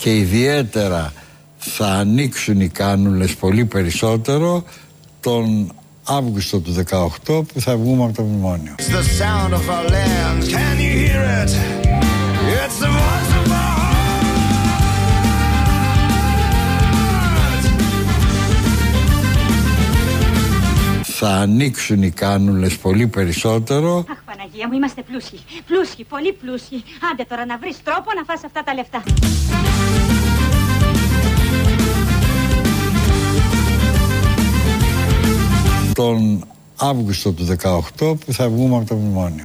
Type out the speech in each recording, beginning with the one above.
Και ιδιαίτερα θα ανοίξουν οι κάνουλες πολύ περισσότερο τον Αύγουστο του 18 που θα βγούμε από το μνημόνιο. It's the sound of our land. Can you hear it? It's the voice of our Θα ανοίξουν οι κάνουλες πολύ περισσότερο Αχ, Παναγία μου, είμαστε πλούσιοι. Πλούσιοι, πολύ πλούσιοι. Άντε τώρα να βρεις τρόπο να φας αυτά τα λεφτά. Τον Αύγουστο του 18 που θα βγούμε από το μνημόνιο.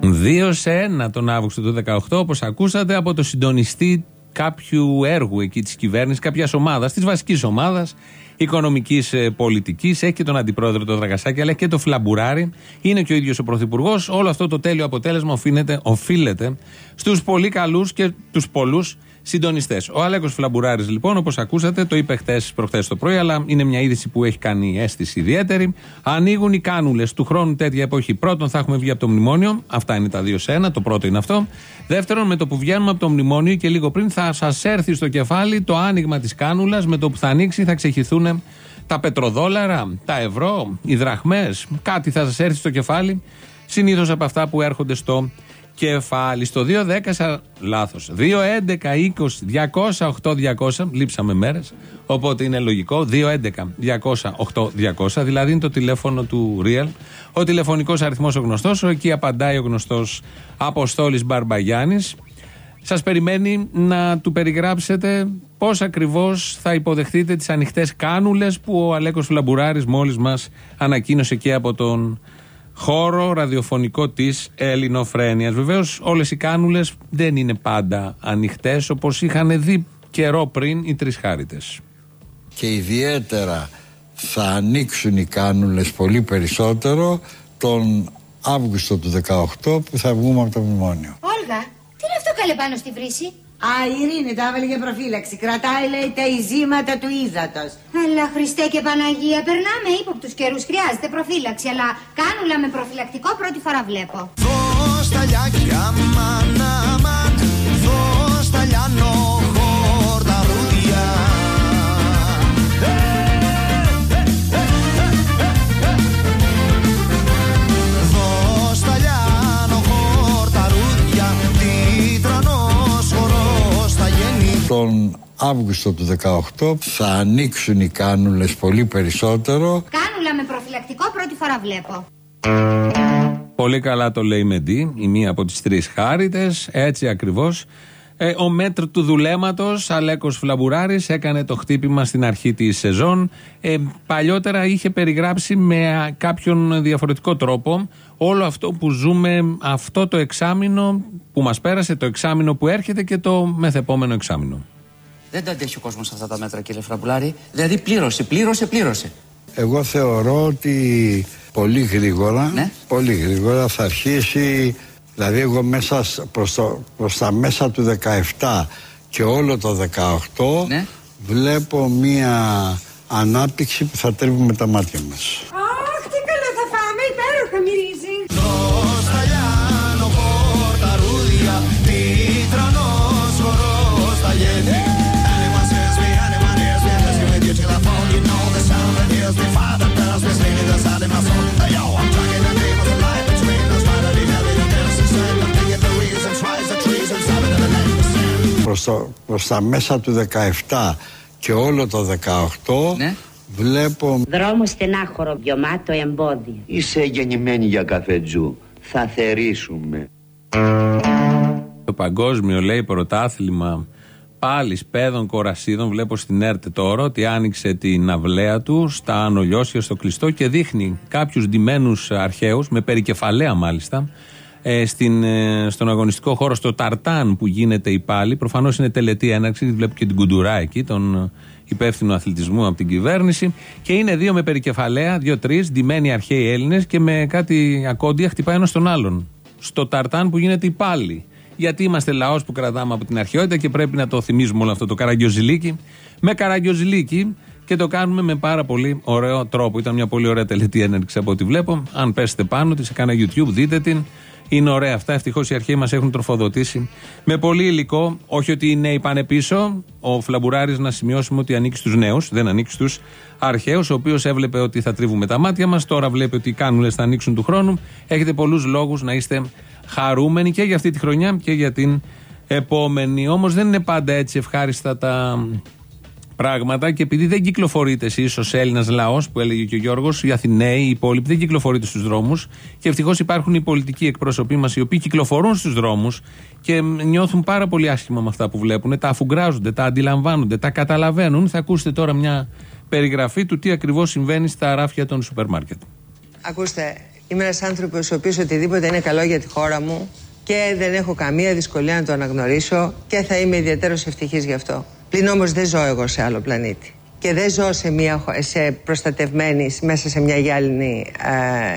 Δύο σε ένα τον Αύγουστο του 18, όπως ακούσατε από το συντονιστή κάποιου έργου εκεί της κυβέρνησης, κάποιας ομάδας, της βασικής ομάδας οικονομικής πολιτικής. Έχει και τον αντιπρόεδρο το Δραγασάκη, αλλά έχει και το Φλαμπουράρι. Είναι και ο ίδιος ο πρωθυπουργός. Όλο αυτό το τέλειο αποτέλεσμα οφείλεται, οφείλεται στους πολύ καλούς και τους πολλούς συντονιστές. Ο Αλέκος Φλαμπουράρης, λοιπόν, όπως ακούσατε, το είπε χθες προχθές το πρωί, αλλά είναι μια είδηση που έχει κάνει αίσθηση ιδιαίτερη. Ανοίγουν οι κάνουλες του χρόνου τέτοια εποχή. Πρώτον, θα έχουμε βγει από το μνημόνιο. Αυτά είναι τα δύο σε ένα. Το πρώτο είναι αυτό. Δεύτερον, με το που βγαίνουμε από το μνημόνιο και λίγο πριν θα σας έρθει στο κεφάλι το άνοιγμα της κάνουλας. Με το που θα ανοίξει θα ξεχυθούν τα πετροδόλαρα, τα ευρώ, οι δραχμές. Κάτι θα σας έρθει στο κεφάλι. Συνήθως από αυτά που έρχονται στο κεφάλι. Στο 2-10, λάθος. 2-11-20-200-8-200, λείψαμε μέρες. Οπότε είναι λογικό. 2-11-200-8-200, δηλαδή είναι το τηλέφωνο του Real. Ο τηλεφωνικός αριθμός ο γνωστός. Εκεί απαντάει ο γνωστός Αποστόλης Μπαρμπαγιάννης. Σας περιμένει να του περιγράψετε πώς ακριβώς θα υποδεχτείτε τις ανοιχτές κάνουλες που ο Αλέκος Φλαμπουράρης μόλις μας ανακοίνωσε και από τον χώρο ραδιοφωνικό της Ελληνοφρένειας. Βεβαίως, όλες οι κάνουλες δεν είναι πάντα ανοιχτές όπως είχαν δει καιρό πριν οι τρεις χάριτες. Και ιδιαίτερα θα ανοίξουν οι κάνουλες πολύ περισσότερο τον Αύγουστο του 18 που θα βγούμε από το μνημόνιο. Όλγα, τι είναι αυτό καλέ πάνω στη βρύση; Α, η Ειρήνη τα έβαλε για προφύλαξη. Κρατάει, λέει, τα ειζήματα του ύδατος. Αλλά Χριστέ και Παναγία, περνάμε ύποπτους καιρούς. Χρειάζεται προφύλαξη. Αλλά κάνουλα με προφυλακτικό πρώτη φορά βλέπω. Δώσ' τα λιάκια, αμάν, γεννεί. Τον Αύγουστο του 18 θα ανοίξουν οι κάνουλες πολύ περισσότερο Κάνουλα με προφυλακτικό πρώτη φορά βλέπω. Πολύ καλά το λέει Μεντή, η μία από τις τρεις χάριτες. Έτσι ακριβώς. Ε, ο μέτρ του δουλέματος, Αλέκος Φλαμπουράρη, έκανε το χτύπημα στην αρχή της σεζόν. Ε, παλιότερα είχε περιγράψει με κάποιον διαφορετικό τρόπο όλο αυτό που ζούμε αυτό το εξάμεινο που μας πέρασε, το εξάμεινο που έρχεται και το μεθεπόμενο εξάμεινο. Δεν τα αντέχει ο κόσμος αυτά τα μέτρα, κύριε Φραμπουλάρη. Δηλαδή, πλήρωσε, πλήρωσε, πλήρωσε. Εγώ θεωρώ ότι πολύ γρήγορα, Ναι. πολύ γρήγορα θα αρχίσει, δηλαδή εγώ μέσα σ- προς, το, προς τα μέσα του 17 και όλο το 18 Ναι. βλέπω μία ανάπτυξη που θα τρίβουμε τα μάτια μας. Προς, το, προς τα μέσα του 17 και όλο το 18 Ναι. βλέπω Δρόμο στενάχωρο, βιωμάτο εμπόδιο. Είσαι γεννημένη για καφετζού. Θα θερήσουμε. Το παγκόσμιο λέει πρωτάθλημα πάλι σπέδων κορασίδων. Βλέπω στην ΕΡΤ τώρα ότι άνοιξε την αυλαία του στα Άνω Λιώσια, στο κλειστό και δείχνει κάποιους ντυμένους αρχαίους, με περικεφαλαία μάλιστα, ε, στην, ε, στον αγωνιστικό χώρο, στο Ταρτάν που γίνεται η πάλι. Προφανώς είναι τελετή έναρξη, βλέπω και την κουντουρά εκεί, τον ε, υπεύθυνο αθλητισμού από την κυβέρνηση. Και είναι δύο με περικεφαλαία, δύο-τρεις, ντυμένοι αρχαίοι Έλληνες και με κάτι ακόντια χτυπάει ένας τον άλλον. Στο Ταρτάν που γίνεται η πάλι. Γιατί είμαστε λαός που κρατάμε από την αρχαιότητα και πρέπει να το θυμίζουμε όλο αυτό το καραγκιόζηλίκι. Με καραγκιόζηλίκι Και το κάνουμε με πάρα πολύ ωραίο τρόπο. Ήταν μια πολύ ωραία τελετή έναρξη από ό,τι βλέπω. Αν πέσετε πάνω της, σε κανένα YouTube, δείτε την. Είναι ωραία αυτά. Ευτυχώς οι αρχαίοι μας έχουν τροφοδοτήσει με πολύ υλικό. Όχι ότι οι νέοι πάνε πίσω. Ο Φλαμπουράρη να σημειώσουμε ότι ανήκει στους νέους, δεν ανήκει στους αρχαίους. Ο οποίος έβλεπε ότι θα τρίβουμε τα μάτια μας. Τώρα βλέπει ότι οι κάνουλες θα ανοίξουν του χρόνου. Έχετε πολλούς λόγους να είστε χαρούμενοι και για αυτή τη χρονιά και για την επόμενη. Όμως δεν είναι πάντα έτσι ευχάριστα τα πράγματα και επειδή δεν κυκλοφορείτε εσείς ως Έλληνας λαός, που έλεγε και ο Γιώργος, οι Αθηναίοι, οι υπόλοιποι δεν κυκλοφορείτε στους δρόμους και ευτυχώς υπάρχουν οι πολιτικοί εκπρόσωποι μας οι οποίοι κυκλοφορούν στους δρόμους και νιώθουν πάρα πολύ άσχημα με αυτά που βλέπουν, τα αφουγκράζονται, τα αντιλαμβάνονται, τα καταλαβαίνουν. Θα ακούσετε τώρα μια περιγραφή του τι ακριβώς συμβαίνει στα ράφια των σούπερ μάρκετ. Ακούστε, είμαι ένας άνθρωπος ο οποίος οτιδήποτε είναι καλό για τη χώρα μου και δεν έχω καμία δυσκολία να το αναγνωρίσω και θα είμαι ιδιαίτερος ευτυχής γι' αυτό. Πλην όμως δεν ζω εγώ σε άλλο πλανήτη. Και δεν ζω σε, μια, χω- σε προστατευμένη μέσα σε μια γυάλινη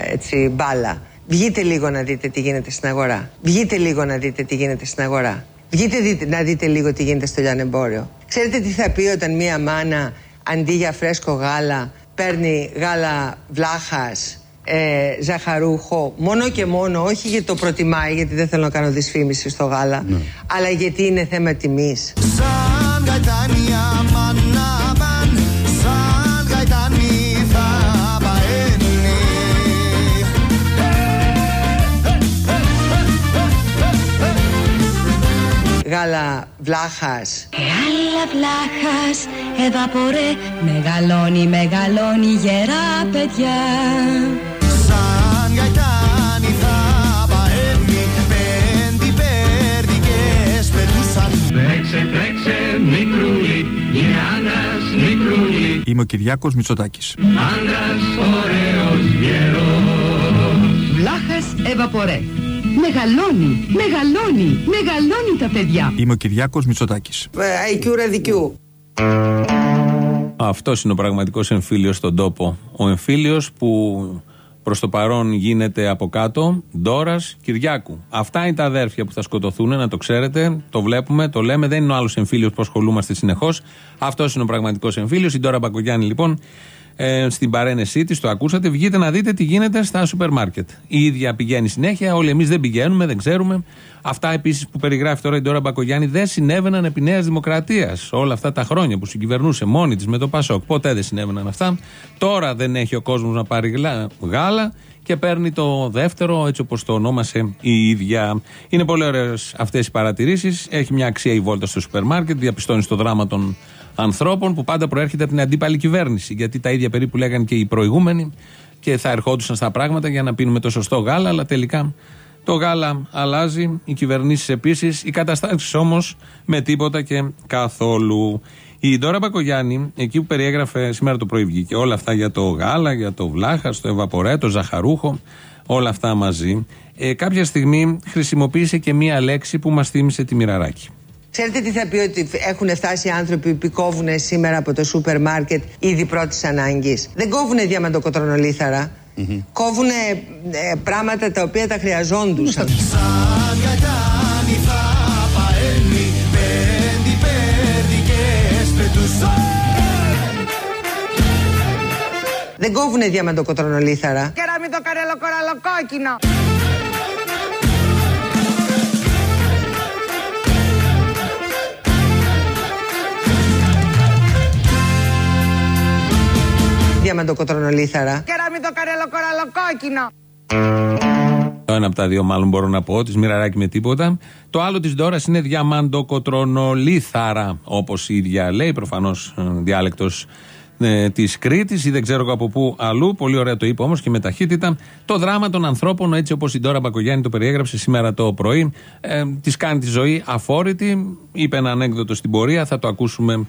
ε, έτσι, μπάλα. Βγείτε λίγο να δείτε τι γίνεται στην αγορά. Βγείτε λίγο να δείτε τι γίνεται στην αγορά. Βγείτε δείτε, να δείτε λίγο τι γίνεται στο λιανεμπόριο. Ξέρετε τι θα πει όταν μια μάνα αντί για φρέσκο γάλα παίρνει γάλα βλάχας ε, ζαχαρούχο μόνο και μόνο όχι γιατί το προτιμάει γιατί δεν θέλω να κάνω δυσφήμιση στο γάλα αλλά γιατί είναι θέμα τιμής Σαν γαϊτάνι αμάν αμάν Σαν γαϊτάνι θα παένει γάλα βλάχας Γάλα βλάχας, εβαπορέ, μεγαλώνει, μεγαλώνει γερά παιδιά. Είμαι ο Κυριάκος Μητσοτάκης. άντρας ωραίος γερός. Βλάχας, εβαπορέ. Μεγαλώνει, μεγαλώνει, μεγαλώνει τα παιδιά. Είμαι ο Κυριάκος Μητσοτάκης. ε, IQ ραδικιού Αυτός είναι ο πραγματικός εμφύλιος στον τόπο. Ο εμφύλιος που προς το παρόν γίνεται από κάτω, Ντόρας Κυριάκου. Αυτά είναι τα αδέρφια που θα σκοτωθούν, να το ξέρετε. Το βλέπουμε, το λέμε. Δεν είναι ο άλλος εμφύλιος που ασχολούμαστε συνεχώς. Αυτός είναι ο πραγματικός εμφύλιος. Η Ντόρα Μπακογιάννη, λοιπόν, ε, στην παρένεσή της, το ακούσατε. Βγείτε να δείτε τι γίνεται στα σούπερ μάρκετ. Η ίδια πηγαίνει συνέχεια. Όλοι εμείς δεν πηγαίνουμε, δεν ξέρουμε. Αυτά επίσης που περιγράφει τώρα η Ντόρα Μπακογιάννη δεν συνέβαιναν επί Νέας Δημοκρατίας όλα αυτά τα χρόνια που συγκυβερνούσε μόνη της με το Πασόκ. Ποτέ δεν συνέβαιναν αυτά. Τώρα δεν έχει ο κόσμος να πάρει γλα- γάλα και παίρνει το δεύτερο, έτσι όπως το ονόμασε η ίδια. Είναι πολύ ωραίες αυτές οι παρατηρήσεις. Έχει μια αξία η βόλτα στο σούπερ μάρκετ, διαπιστώνεις το δράμα των ανθρώπων που πάντα προέρχεται από την αντίπαλη κυβέρνηση. Γιατί τα ίδια περίπου λέγανε και οι προηγούμενοι και θα ερχόντουσαν στα πράγματα για να πίνουμε το σωστό γάλα, αλλά τελικά το γάλα αλλάζει, οι κυβερνήσεις επίσης, οι καταστάσεις όμως με τίποτα και καθόλου. Η Ντόρα Μπακογιάννη, εκεί που περιέγραφε σήμερα το πρωί βγήκε όλα αυτά για το γάλα, για το βλάχα, το ευαπορέ, το ζαχαρούχο, όλα αυτά μαζί. Ε, κάποια στιγμή χρησιμοποίησε και μία λέξη που μας θύμισε τη Μοιραράκη. Ξέρετε τι θα πει ότι έχουν φτάσει άνθρωποι που κόβουν σήμερα από το σούπερ μάρκετ ήδη πρώτης ανάγκης; Δεν κόβουν διαμαντοκοτρονολίθαρα. Κόβουν πράγματα τα οποία τα χρειαζόντουσαν. Σαν γαϊτάνι θα παένει Πέντι πέρδικες πετούσαν Δεν κόβουν διαμαντοκοτρονολίθαρα. Και Διαμαντοκοτρονολίθαρα. Και να μην το καρελοκοραλοκόκκινο. Το ένα από τα δύο, μάλλον μπορώ να πω, της Μοιραράκη με τίποτα. Το άλλο της Ντόρας είναι διαμαντοκοτρονολίθαρα, όπως η ίδια λέει, προφανώς διάλεκτος ε, της Κρήτης ή δεν ξέρω εγώ από πού αλλού. Πολύ ωραία το είπε όμως και με ταχύτητα. Το δράμα των ανθρώπων, έτσι όπως η Ντόρα Μπακογιάννη το περιέγραψε σήμερα το πρωί, ε, της κάνει τη ζωή αφόρητη. Είπε ένα ανέκδοτο στην πορεία, θα το ακούσουμε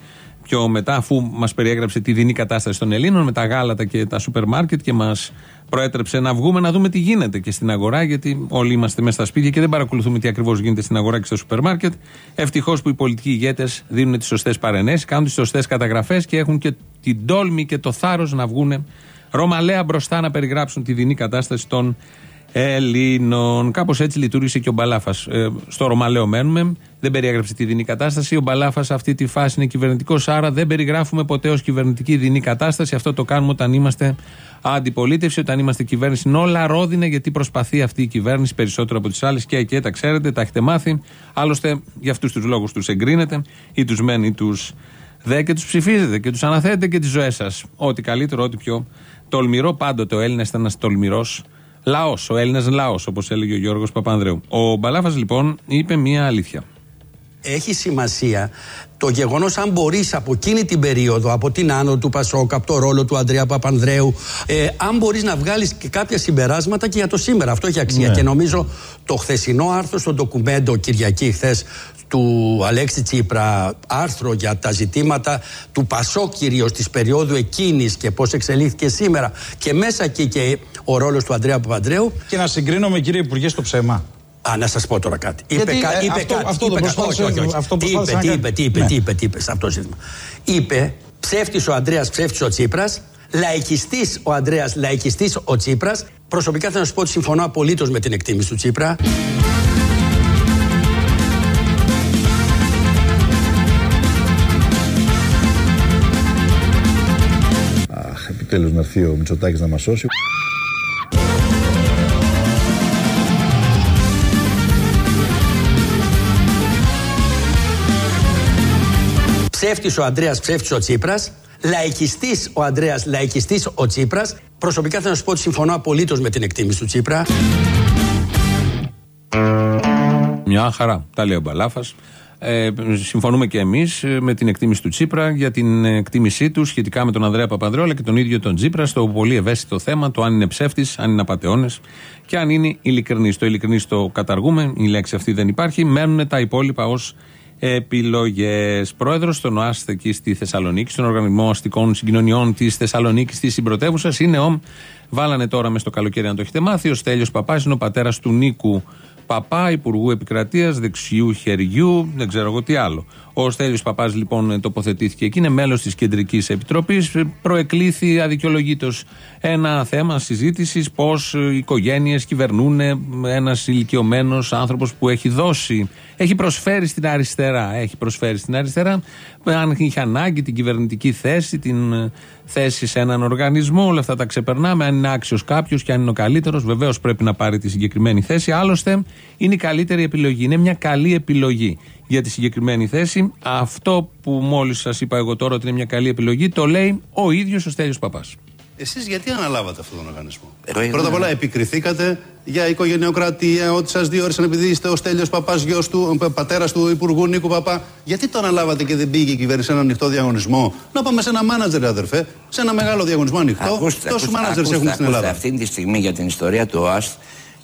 πιο μετά, αφού μας περιέγραψε τη δινή κατάσταση των Ελλήνων με τα γάλατα και τα σούπερ μάρκετ και μας προέτρεψε να βγούμε να δούμε τι γίνεται και στην αγορά, γιατί όλοι είμαστε μέσα στα σπίτια και δεν παρακολουθούμε τι ακριβώς γίνεται στην αγορά και στο σούπερ μάρκετ. Ευτυχώς που οι πολιτικοί ηγέτες δίνουν τις σωστές παρενέσεις, κάνουν τις σωστές καταγραφές και έχουν και την τόλμη και το θάρρος να βγουν ρωμαλαία μπροστά να περιγράψουν τη δινή κατάσταση των Ελλήνων. Κάπως έτσι λειτουργήσε και ο Μπαλάφας. Ε, στο Ρωμαλαίο μένουμε. Δεν περιέγραψε τη δινή κατάσταση. Ο Μπαλάφας σε αυτή τη φάση είναι κυβερνητικός. Άρα δεν περιγράφουμε ποτέ ως κυβερνητική δινή κατάσταση. Αυτό το κάνουμε όταν είμαστε αντιπολίτευση, όταν είμαστε κυβέρνηση. Είναι όλα ρόδινα γιατί προσπαθεί αυτή η κυβέρνηση περισσότερο από τις άλλες και εκεί τα ξέρετε, τα έχετε μάθει. Άλλωστε για αυτούς τους λόγους τους εγκρίνετε ή τους μένει ή τους δε και τους ψηφίζετε και τους αναθέτετε και τις ζωές σας. Ό,τι καλύτερο, ό,τι πιο τολμηρό. Πάντοτε ο Έλληνας ήταν ένας τολμηρός λαός. Ο Έλληνας λαός, όπως έλεγε ο Γιώργος Παπανδρέου. Ο Μπαλάφας λοιπόν είπε μία αλήθεια. Έχει σημασία το γεγονός αν μπορείς από εκείνη την περίοδο, από την άνω του Πασόκ, από το ρόλο του Αντρέα Παπανδρέου, ε, αν μπορείς να βγάλεις και κάποια συμπεράσματα και για το σήμερα. Αυτό έχει αξία. Ναι. Και νομίζω το χθεσινό άρθρο στο ντοκουμέντο Κυριακή, χθες του Αλέξη Τσίπρα, άρθρο για τα ζητήματα του Πασόκ κυρίως της περίοδου εκείνης και πώς εξελίχθηκε σήμερα. Και μέσα εκεί και ο ρόλος του Αντρέα Παπανδρέου. Και να συγκρίνουμε, κύριε Υπουργέ, στο ψέμα. Α, να σας πω τώρα κάτι. Γιατί, είπε, κα- ε, είπε αυτό- κάτι. αυτό το είπε κάτι. προσπάθησε- όχι, όχι, όχι. αυτό τι προσπάθησε είπε, να τι κάνει. είπε, τι είπε, Ναι. τι είπε, τι είπε σε αυτό το ζήτημα. Είπε ψεύτης ο Ανδρέας, ψεύτης ο Τσίπρας. Λαϊκιστής ο Ανδρέας, λαϊκιστής ο Τσίπρας. Προσωπικά θέλω να σου πω ότι συμφωνώ απολύτως με την εκτίμηση του Τσίπρα. Αχ, επιτέλους να έρθει ο Μητσοτάκης να μας σώσει. Ψεύτης ο Ανδρέας, ψεύτης ο Τσίπρας. Λαϊκιστής ο Ανδρέας, λαϊκιστής ο Τσίπρας. Προσωπικά θέλω να σου πω ότι συμφωνώ απολύτως με την εκτίμηση του Τσίπρα. Μια χαρά. Τα λέει ο Μπαλάφας. Ε, συμφωνούμε και εμείς με την εκτίμηση του Τσίπρα για την εκτίμησή του σχετικά με τον Ανδρέα Παπανδρέου αλλά και τον ίδιο τον Τσίπρα στο πολύ ευαίσθητο θέμα το αν είναι ψεύτης, αν είναι απαταιώνε και αν είναι ειλικρινής. Το ειλικρινής το καταργούμε, η λέξη αυτή δεν υπάρχει. Μένουν τα υπόλοιπα ως επιλογές. Πρόεδρος των ΟΑΣΤ εκεί στη Θεσσαλονίκη, στον Οργανισμό Αστικών Συγκοινωνιών της Θεσσαλονίκης, της συμπρωτεύουσας, είναι ο. Βάλανε τώρα μες στο καλοκαίρι, αν το έχετε μάθει, ο Στέλιος Παπάς είναι ο πατέρας του Νίκου Παπά, Υπουργού Επικρατείας, δεξιού χεριού, δεν ξέρω εγώ τι άλλο. Ο Στέλιος Παπάς λοιπόν τοποθετήθηκε εκεί, είναι μέλος της Κεντρικής Επιτροπής. Προεκλήθη αδικαιολογήτως ένα θέμα συζήτησης πώς οι οικογένειες κυβερνούν ένας ηλικιωμένος άνθρωπος που έχει δώσει, έχει προσφέρει στην αριστερά. Έχει προσφέρει στην αριστερά, αν είχε ανάγκη την κυβερνητική θέση, την ε, θέση σε έναν οργανισμό, όλα αυτά τα ξεπερνάμε. Αν είναι άξιος κάποιος και αν είναι ο καλύτερος, βεβαίως πρέπει να πάρει τη συγκεκριμένη θέση. Άλλωστε, είναι η καλύτερη επιλογή. Είναι μια καλή επιλογή για τη συγκεκριμένη θέση. Αυτό που μόλις σας είπα εγώ τώρα ότι είναι μια καλή επιλογή, το λέει ο ίδιος ο Στέλιος Παπάς. Εσείς γιατί αναλάβατε αυτόν τον οργανισμό; Εγώ ήμουν- Πρώτα απ' όλα επικριθήκατε για οικογενειοκρατία, ότι σας διόρισαν επειδή είστε ο Στέλιος Παπάς, γιος του, πατέρας του Υπουργού Νίκου Παπά. Γιατί το αναλάβατε και δεν πήγε η κυβέρνηση σε ένα ανοιχτό διαγωνισμό; Να πάμε σε ένα μάνατζερ, αδερφέ, σε ένα μεγάλο διαγωνισμό ανοιχτό. Ακούστε, Τόσους ακούστε, μάνατζερς ακούστε, έχουμε στην ακούστε, Ελλάδα. Αυτή τη στιγμή για την ιστορία του ΟΑΣΤ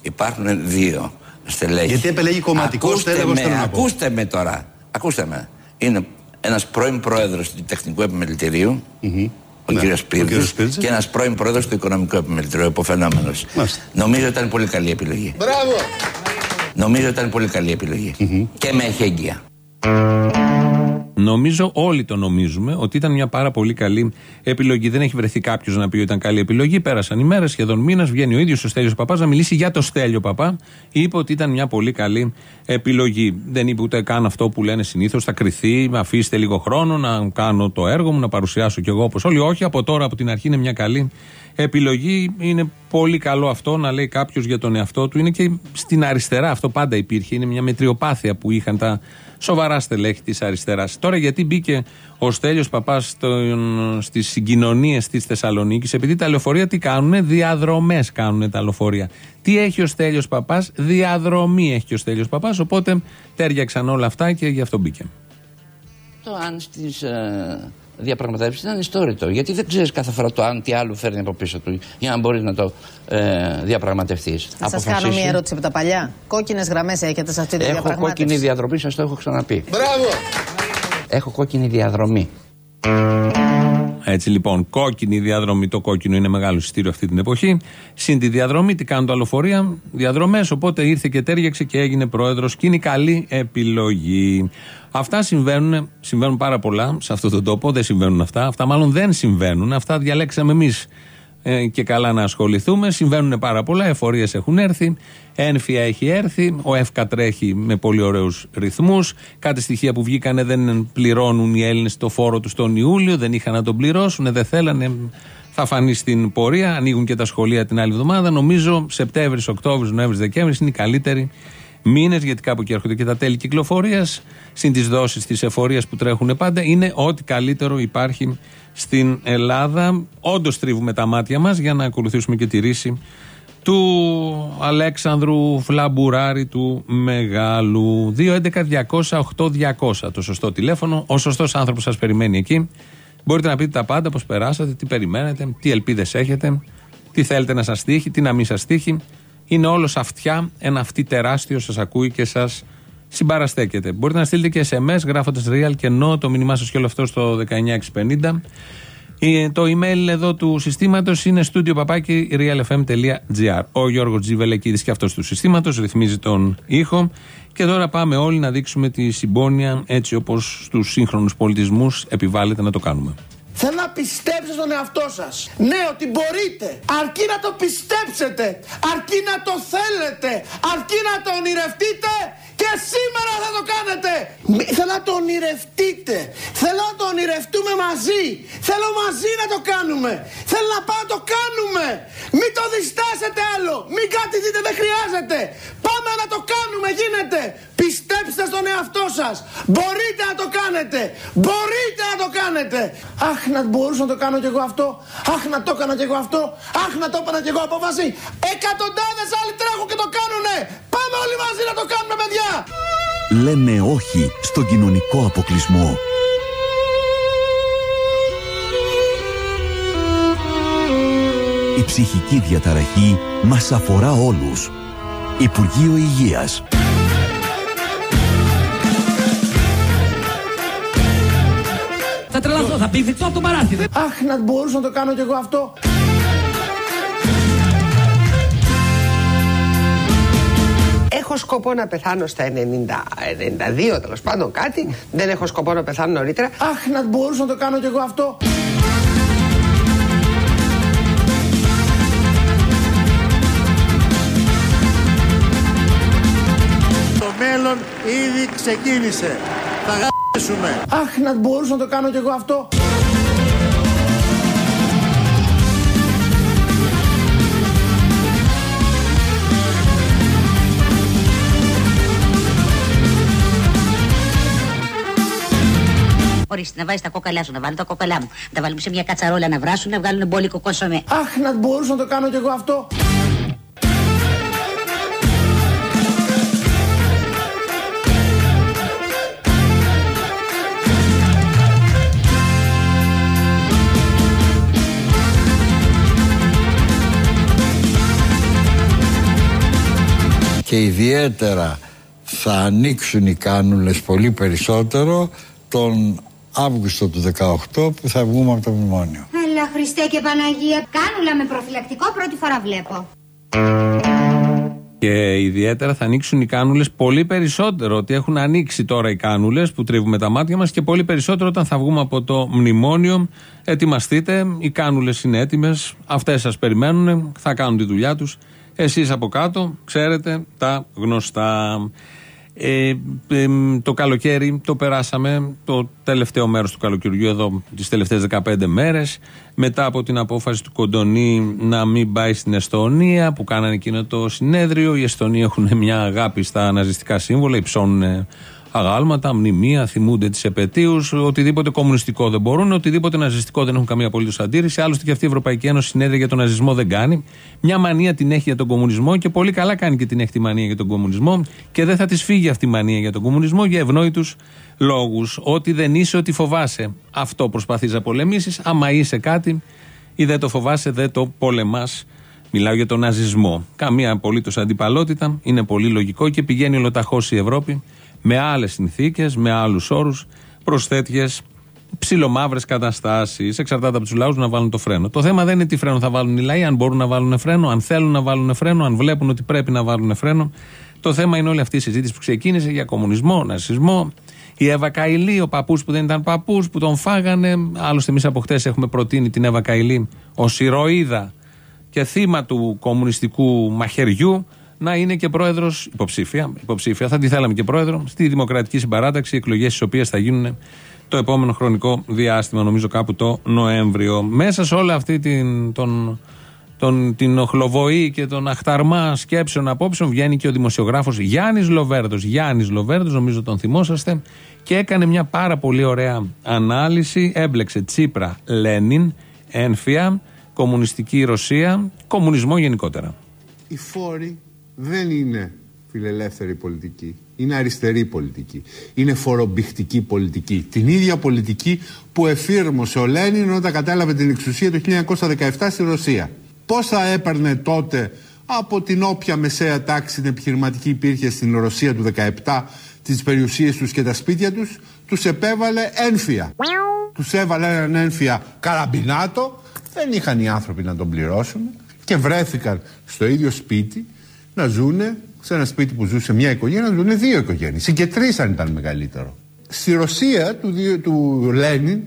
υπάρχουν δύο στελέχη. Γιατί επελέγει κομματικός Ακούστε στέλεχος, με, θέλω να πω. Ακούστε με τώρα. Ακούστε με. Είναι ένας πρώην πρόεδρος του Τεχνικού Επιμελητηρίου, ο Ναι, κύριος ο κύριος Πύρδης, Πύρδης. και ένας πρώην πρόεδρος του Οικονομικού Επιμελητηρίου, υποφαινόμενο. Νομίζω ήταν πολύ καλή επιλογή. Μπράβο! Νομίζω ήταν πολύ καλή επιλογή. Και με εχέγγυα. Νομίζω, όλοι το νομίζουμε, ότι ήταν μια πάρα πολύ καλή επιλογή. Δεν έχει βρεθεί κάποιος να πει ότι ήταν καλή επιλογή. Πέρασαν οι μέρες, σχεδόν μήνα. Βγαίνει ο ίδιος ο Στέλιος Παπάς να μιλήσει για το Στέλιο Παπά. Είπε ότι ήταν μια πολύ καλή επιλογή. Δεν είπε ούτε καν αυτό που λένε συνήθως. Θα κρυθεί, αφήστε λίγο χρόνο να κάνω το έργο μου, να παρουσιάσω κι εγώ όπως όλοι. Όχι, από τώρα, από την αρχή είναι μια καλή επιλογή. Είναι πολύ καλό αυτό να λέει κάποιος για τον εαυτό του. Είναι και στην αριστερά αυτό πάντα υπήρχε. Είναι μια μετριοπάθεια που είχαν τα σοβαρά στελέχη της αριστεράς. Τώρα, γιατί μπήκε ο Στέλιος Παπάς στις συγκοινωνίες της Θεσσαλονίκης, επειδή τα λεωφορεία τι κάνουν, διαδρομές κάνουν τα λεωφορεία. Τι έχει ο Στέλιος Παπάς, διαδρομή έχει και ο Στέλιος Παπάς, οπότε τέριαξαν όλα αυτά και γι' αυτό μπήκε. Το αν στις ε, διαπραγματεύσεις ήταν ιστόρητο. Γιατί δεν ξέρεις κάθε φορά το αν τι άλλο φέρνει από πίσω του για να μπορείς να το ε, διαπραγματευτείς. Να σας κάνω μια ερώτηση από τα παλιά. Κόκκινες γραμμές έχετε σε αυτή τη Έχω διαπραγμάτευση. κόκκινη διαδρομή, σας το έχω ξαναπεί. Μπράβο! Έχω κόκκινη διαδρομή. Έτσι λοιπόν, κόκκινη διαδρομή. Το κόκκινο είναι μεγάλο εισιτήριο αυτή την εποχή. Συν τη διαδρομή, τι κάνουν τα λεωφορεία, διαδρομές. Οπότε ήρθε και τέριαξε και έγινε πρόεδρος. Και είναι η καλή επιλογή. Αυτά συμβαίνουν, συμβαίνουν πάρα πολλά σε αυτόν τον τόπο. Δεν συμβαίνουν αυτά. Αυτά μάλλον δεν συμβαίνουν. Αυτά διαλέξαμε εμείς ε, και καλά να ασχοληθούμε. Συμβαίνουν πάρα πολλά. Εφορίες έχουν έρθει. Ένφια έχει έρθει. Ο ΕΦΚΑ τρέχει με πολύ ωραίους ρυθμούς. Κάτι στοιχεία που βγήκανε δεν πληρώνουν οι Έλληνες το φόρο τους τον Ιούλιο. Δεν είχαν να τον πληρώσουν. Δεν θέλανε. Θα φανεί στην πορεία. Ανοίγουν και τα σχολεία την άλλη εβδομάδα. Νομίζω Σεπτέμβρης, Οκτώβρης, Νοέμβρης, Δεκέμβρης είναι οι καλύτεροι μήνες, γιατί κάπου εκεί έρχονται και τα τέλη κυκλοφορίας, συν τις δόσεις της εφορίας που τρέχουν πάντα. Είναι ό,τι καλύτερο υπάρχει στην Ελλάδα. Όντως τρίβουμε τα μάτια μας για να ακολουθήσουμε και τη ρίση του Αλέξανδρου Φλαμπουράρη του Μεγάλου. 211-200-8200 το σωστό τηλέφωνο. Ο σωστός άνθρωπος σας περιμένει εκεί. Μπορείτε να πείτε τα πάντα, πώς περάσατε, τι περιμένετε, τι ελπίδες έχετε, τι θέλετε να σας τύχει, τι να μην σας τύχει. Είναι όλος αυτιά, ένα αυτή τεράστιο σας ακούει και σας συμπαραστέκεται. Μπορείτε να στείλετε και SMS γράφοντας real και no το μήνυμά σας και όλο αυτό στο 19650. Ε, Το email εδώ του συστήματος είναι studio papaki realfm.gr. Ο Γιώργος Τζιβελεκίδης και αυτός του συστήματος ρυθμίζει τον ήχο. Και τώρα πάμε όλοι να δείξουμε τη συμπόνια έτσι όπως στους σύγχρονους πολιτισμούς επιβάλλεται να το κάνουμε. Θέλω να πιστέψετε στον εαυτό σας. Ναι, ότι μπορείτε. Αρκεί να το πιστέψετε. Αρκεί να το θέλετε. Αρκεί να το ονειρευτείτε. Και σήμερα θα το κάνετε. Μη- Θέλω να το ονειρευτείτε. Θέλω να το ονειρευτούμε μαζί. Θέλω μαζί να το κάνουμε. Θέλω να πάμε να το κάνουμε. Μην το διστάσετε άλλο. Μην κάτι δείτε, δεν χρειάζεται. Πάμε να το κάνουμε, γίνεται. Πιστέψτε στον εαυτό σας. Μπορείτε να το κάνετε. Μπορείτε να το κάνετε. Αχ, να μπορούσα να το κάνω κι εγώ αυτό. Αχ, να το έκανα κι εγώ αυτό. Αχ, να το έκανα κι εγώ απόφαση. Εκατοντάδες άλλοι τρέχουν και το κάνουνε. Πάμε όλοι μαζί να το κάνουμε, παιδιά. Λέμε όχι στον κοινωνικό αποκλεισμό. Η ψυχική διαταραχή μας αφορά όλους. Υπουργείο Υγείας. Θα τρελαθώ, θα πηδηξώ από το παράθυρο. Αχ, να μπορούσα να το κάνω κι εγώ αυτό. Έχω σκοπό να πεθάνω στα 90, 92 τέλος πάντων κάτι. Δεν έχω σκοπό να πεθάνω νωρίτερα. Αχ, να μπορούσα να το κάνω κι εγώ αυτό. Το μέλλον ήδη ξεκίνησε. Θα γράψουμε. Αχ, να μπορούσα να το κάνω κι εγώ αυτό. Ορίστε, να βάζεις τα κόκαλά σου, να βάλω τα κόκαλά μου. Να τα βάλουμε σε μια κατσαρόλα να βράσουν, να βγάλουν μπόλικο κονσομέ. Αχ, να μπορούσα να το κάνω κι εγώ αυτό. Και ιδιαίτερα θα ανοίξουν οι κάνουλες πολύ περισσότερο τον Αύγουστο του 18 που θα βγούμε από το μνημόνιο. Έλα Χριστέ και Παναγία. Κάνουλα με προφυλακτικό πρώτη φορά βλέπω. Και ιδιαίτερα θα ανοίξουν οι κάνουλες πολύ περισσότερο. Ότι έχουν ανοίξει τώρα οι κάνουλες που τρίβουμε τα μάτια μας και πολύ περισσότερο όταν θα βγούμε από το μνημόνιο. Ετοιμαστείτε, οι κάνουλες είναι έτοιμες. Αυτές σας περιμένουν, θα κάνουν τη δουλειά τους. Εσείς από κάτω ξέρετε τα γνωστά. Ε, ε, το καλοκαίρι το περάσαμε το τελευταίο μέρος του καλοκαιριού εδώ τις τελευταίες 15 μέρες μετά από την απόφαση του Κοντονή να μην πάει στην Εστονία που κάνανε εκείνο το συνέδριο οι Εστονοί έχουν μια αγάπη στα ναζιστικά σύμβολα υψώνουν αγάλματα, μνημεία, θυμούνται τις επαιτίους. Οτιδήποτε κομμουνιστικό δεν μπορούν, οτιδήποτε ναζιστικό δεν έχουν καμία απολύτως αντίρρηση. Άλλωστε και αυτή η Ευρωπαϊκή Ένωση συνέδρια για τον ναζισμό δεν κάνει. Μια μανία την έχει για τον κομμουνισμό και πολύ καλά κάνει και την έχει τη μανία για τον κομμουνισμό και δεν θα της φύγει αυτή η μανία για τον κομμουνισμό για ευνόητους λόγους. Ότι δεν είσαι, ότι φοβάσαι. Αυτό προσπαθείς να πολεμήσεις. Άμα είσαι κάτι ή δεν το φοβάσαι, δεν το πολεμάς. Μιλάω για τον ναζισμό. Καμία απολύτως αντιπαλότητα. Είναι πολύ λογικό και πηγαίνει ολοταχώς η Ευρώπη με άλλες συνθήκες, με άλλους όρους προ τέτοιε ψιλομαύρες καταστάσεις. Εξαρτάται από τους λαούς να βάλουν το φρένο. Το θέμα δεν είναι τι φρένο θα βάλουν οι λαοί, αν μπορούν να βάλουν φρένο, αν θέλουν να βάλουν φρένο, αν βλέπουν ότι πρέπει να βάλουν φρένο. Το θέμα είναι όλη αυτή η συζήτηση που ξεκίνησε για κομμουνισμό, νασισμό. Η Εύα Καηλή, ο παππούς που δεν ήταν παππούς, που τον φάγανε. Άλλωστε, εμείς από χτες έχουμε προτείνει την Εύα Καηλή ως ηρωίδα και θύμα του κομμουνιστικού μαχαιριού να είναι και πρόεδρος υποψήφια, υποψήφια. Θα τη θέλαμε και πρόεδρο στη Δημοκρατική Συμπαράταξη, εκλογές τι οποίες θα γίνουν το επόμενο χρονικό διάστημα, νομίζω κάπου το Νοέμβριο. Μέσα σε όλη αυτή την, τον, τον, την οχλοβοή και τον αχταρμά σκέψεων απόψεων βγαίνει και ο δημοσιογράφος Γιάννης Λοβέρδος. Γιάννης Λοβέρδος, νομίζω τον θυμόσαστε, και έκανε μια πάρα πολύ ωραία ανάλυση. Έμπλεξε Τσίπρα, Λένιν, ένφια, κομμουνιστική Ρωσία, κομμουνισμό γενικότερα. Οι φόροι δεν είναι φιλελεύθερη πολιτική. Είναι αριστερή πολιτική. Είναι φορομπηχτική πολιτική. Την ίδια πολιτική που εφήρμοσε ο Λένιν όταν κατέλαβε την εξουσία το 1917 στη Ρωσία. Πώς θα έπαιρνε τότε από την όποια μεσαία τάξη την επιχειρηματική υπήρχε στην Ρωσία του 17 τις περιουσίες τους και τα σπίτια τους, τους επέβαλε ένφια. Τους έβαλε έναν ένφια καραμπινάτο, δεν είχαν οι άνθρωποι να τον πληρώσουν και βρέθηκαν στο ίδιο σπίτι να ζούνε σε ένα σπίτι που ζούσε μια οικογένεια να ζουν δύο οικογένειες ή και τρεις αν ήταν μεγαλύτερο. Στη Ρωσία του, δι- του Λένιν,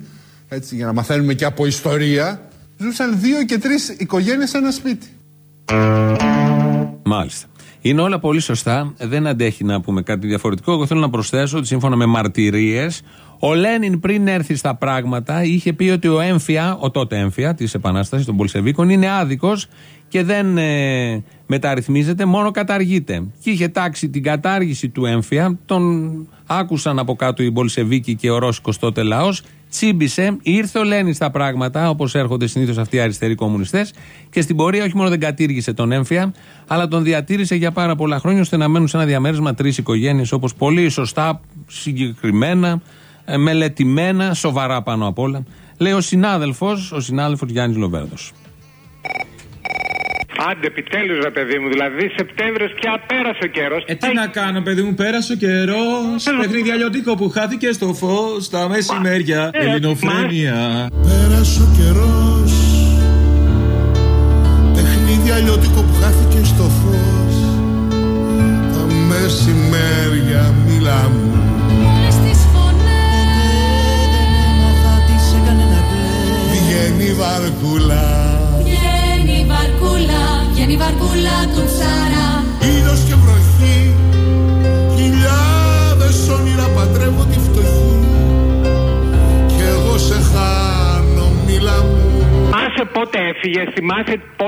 έτσι για να μαθαίνουμε και από ιστορία, ζούσαν δύο και τρεις οικογένειες σε ένα σπίτι. Μάλιστα. Είναι όλα πολύ σωστά. Δεν αντέχει να πούμε κάτι διαφορετικό. Εγώ θέλω να προσθέσω ότι σύμφωνα με μαρτυρίες, ο Λένιν πριν έρθει στα πράγματα είχε πει ότι ο έμφυα, ο τότε έμφυα της Επανάστασης των Πολσεβίκων, είναι άδικος και δεν ε, μεταρρυθμίζεται, μόνο καταργείται. Και είχε τάξει την κατάργηση του έμφυα, τον άκουσαν από κάτω οι Πολσεβίκοι και ο Ρώσικος τότε λαός, τσίμπησε, ήρθε ο Λένιν στα πράγματα, όπως έρχονται συνήθως αυτοί οι αριστεροί κομμουνιστές, και στην πορεία όχι μόνο δεν κατήργησε τον έμφυα, αλλά τον διατήρησε για πάρα πολλά χρόνια, ώστε να μένουν σε ένα διαμέρισμα τρεις οικογένειες, όπως πολύ σωστά, συγκεκριμένα, ε, μελετημένα, σοβαρά πάνω απ' όλα. Λέει ο συνάδελφος, ο συνάδελφος Γιάννης Λοβέρδος. Άντε, επιτέλους, ρε παιδί μου. Δηλαδή, Σεπτέμβριος πια πέρασε ο καιρός. Ε, τι να κάνω, παιδί μου, πέρασε ο καιρός. Παιχνίδι αλλιώτικο που χάθηκε στο φως, στα μεσημέρια. Ε, Ελληνοφρένεια. Πέρασε ο καιρός